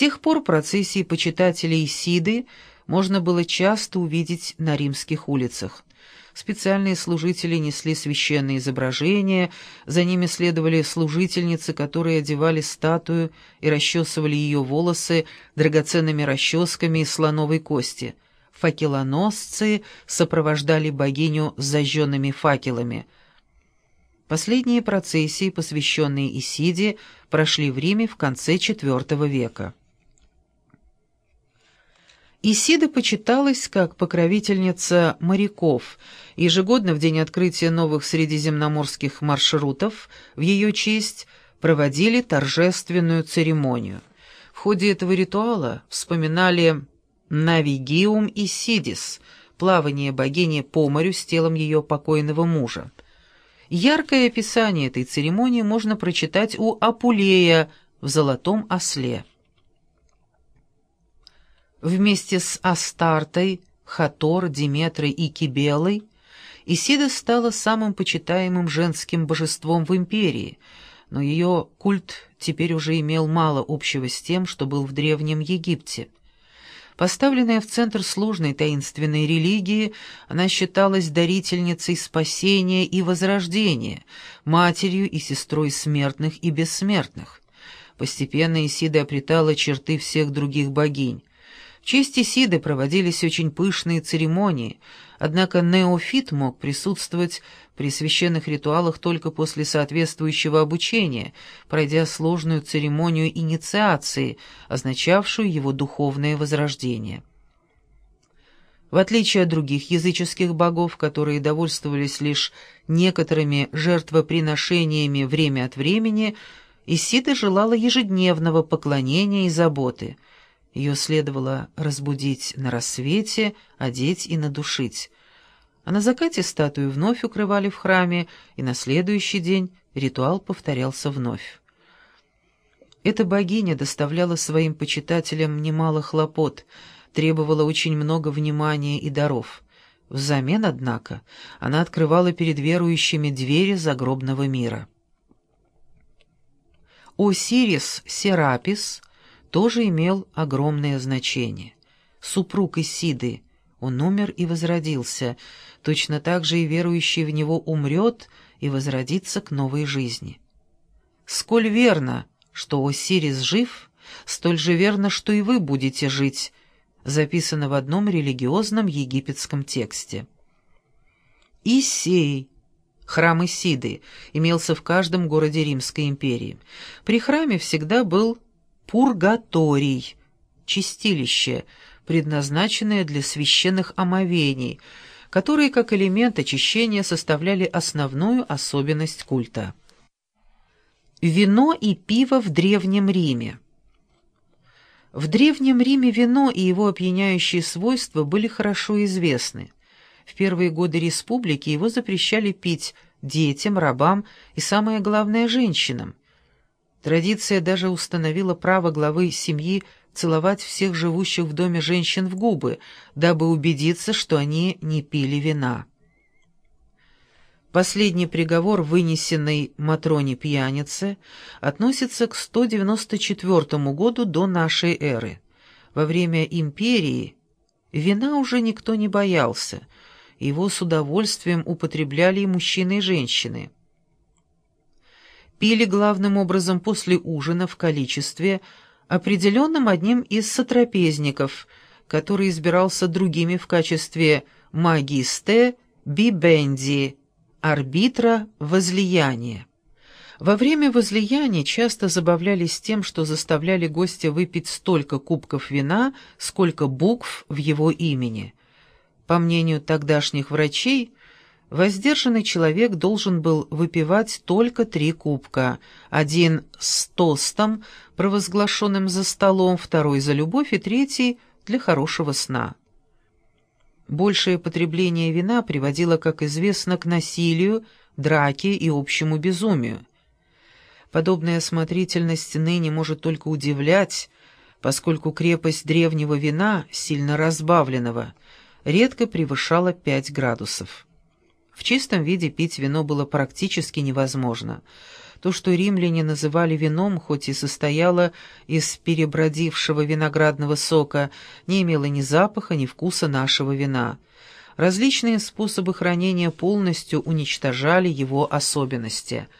тех пор процессии почитателей Исиды можно было часто увидеть на римских улицах. Специальные служители несли священные изображения, за ними следовали служительницы, которые одевали статую и расчесывали ее волосы драгоценными расческами из слоновой кости. Факелоносцы сопровождали богиню с зажженными факелами. Последние процессии, посвященные Исиде, прошли в Риме в конце IV века. Исида почиталась как покровительница моряков. Ежегодно в день открытия новых средиземноморских маршрутов в ее честь проводили торжественную церемонию. В ходе этого ритуала вспоминали «Навигиум Исидис» — плавание богини по морю с телом ее покойного мужа. Яркое описание этой церемонии можно прочитать у Апулея в «Золотом осле». Вместе с Астартой, Хатор, Диметрой и Кибелой Исида стала самым почитаемым женским божеством в империи, но ее культ теперь уже имел мало общего с тем, что был в Древнем Египте. Поставленная в центр сложной таинственной религии, она считалась дарительницей спасения и возрождения, матерью и сестрой смертных и бессмертных. Постепенно Исида обретала черты всех других богинь. В честь Исиды проводились очень пышные церемонии, однако неофит мог присутствовать при священных ритуалах только после соответствующего обучения, пройдя сложную церемонию инициации, означавшую его духовное возрождение. В отличие от других языческих богов, которые довольствовались лишь некоторыми жертвоприношениями время от времени, Исида желала ежедневного поклонения и заботы – ее следовало разбудить на рассвете, одеть и надушить. А на закате статую вновь укрывали в храме, и на следующий день ритуал повторялся вновь. Эта богиня доставляла своим почитателям немало хлопот, требовала очень много внимания и даров. Взамен, однако, она открывала перед верующими двери загробного мира. Осирис Серапис — тоже имел огромное значение. Супруг Исиды, он умер и возродился, точно так же и верующий в него умрет и возродится к новой жизни. Сколь верно, что Осирис жив, столь же верно, что и вы будете жить, записано в одном религиозном египетском тексте. Исей, храм Исиды, имелся в каждом городе Римской империи. При храме всегда был пургаторий, чистилище, предназначенное для священных омовений, которые как элемент очищения составляли основную особенность культа. Вино и пиво в Древнем Риме В Древнем Риме вино и его опьяняющие свойства были хорошо известны. В первые годы республики его запрещали пить детям, рабам и, самое главное, женщинам. Традиция даже установила право главы семьи целовать всех живущих в доме женщин в губы, дабы убедиться, что они не пили вина. Последний приговор, вынесенный Матроне пьянице, относится к 194 году до нашей эры. Во время империи вина уже никто не боялся, его с удовольствием употребляли и мужчины, и женщины пили главным образом после ужина в количестве, определенном одним из сотрапезников, который избирался другими в качестве магисте бибенди, арбитра возлияния. Во время возлияния часто забавлялись тем, что заставляли гостя выпить столько кубков вина, сколько букв в его имени. По мнению тогдашних врачей, Воздержанный человек должен был выпивать только три кубка, один с тостом, провозглашенным за столом, второй за любовь и третий для хорошего сна. Большее потребление вина приводило, как известно, к насилию, драке и общему безумию. Подобная осмотрительность ныне может только удивлять, поскольку крепость древнего вина, сильно разбавленного, редко превышала 5 градусов. В чистом виде пить вино было практически невозможно. То, что римляне называли вином, хоть и состояло из перебродившего виноградного сока, не имело ни запаха, ни вкуса нашего вина. Различные способы хранения полностью уничтожали его особенности –